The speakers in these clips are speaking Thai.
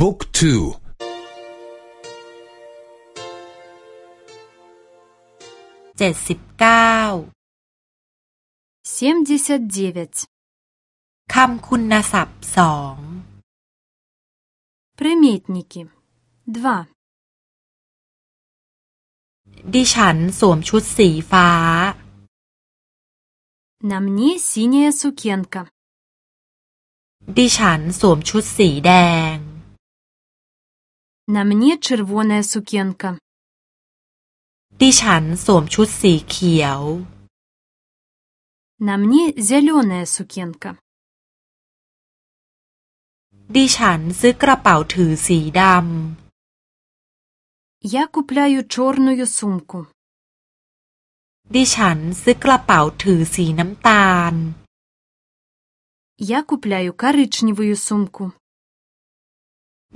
บุ๊กทูเจ็ดสิบเก้าคำคุณศัพท์สอง Приметники. Два. ดิฉันสวมชุดสีฟ้า На мне синяя сукенка. ดิฉันสวมชุดสีแดง На мне червоная сукенка. ดิฉันสวมชุดสีเขียว На мне зеленая сукенка. ดิฉันซื้อกระเป๋าถือสีดำ Я купляю черную сумку. ดิฉันซื้อกระเป๋าถือสีน้ำตาล Я купляю коричневую сумку.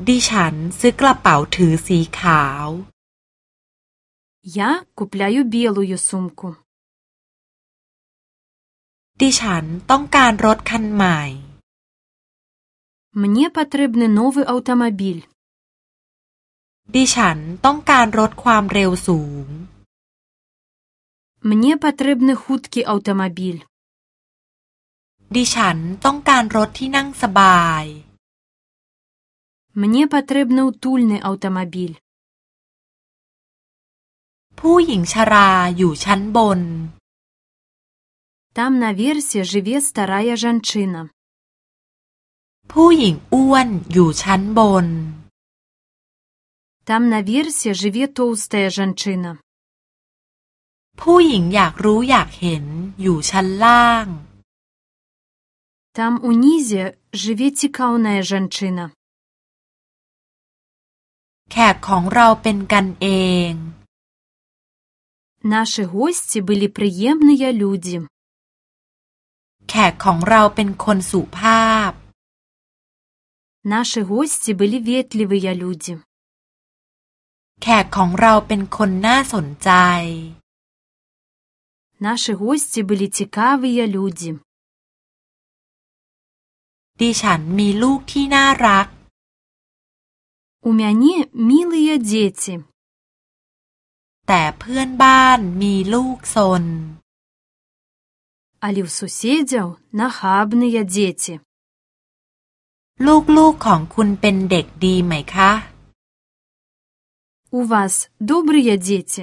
ดิฉันซื้อกระเป๋าถือสีขาว Я купляю белую сумку. ดิฉันต้องการรถคันใหม่ Мне потрібний новий автомобіль. ดิฉันต้องการรถความเร็วสูง Мне потрібний хуткий автомобіль. ดิฉันต้องการรถที่นั่งสบาย Мне потрібний утульний автомобіль. ผู้หญิงชราอยู่ชั้นบน Там наверсе живе старая жанчына. ผู้หญิงอ้วนอยู่ชั้นบน Там наверсе живе толстая жанчына. ผู้หญิงอยากรู้อยากเห็นอยู่ชั้นล่าง Там унізе живе цікаўная жанчына. แขกของเราเป็นกันเอง Наши гости были приємные люди. แขกของเราเป็นคนสุภาพ Наши гости были ветливые люди. แขกของเราเป็นคนน่าสนใจ Наши гости были цікавые люди. ดิฉันมีลูกที่น่ารัก У мяне милые дети. แต่เพื่อนบ้านมีลูกซน Але ў суседзяў нахабныя дзеці. ลูกๆของคุณเป็นเด็กดีไหมคะ У вас добрыя дзеці?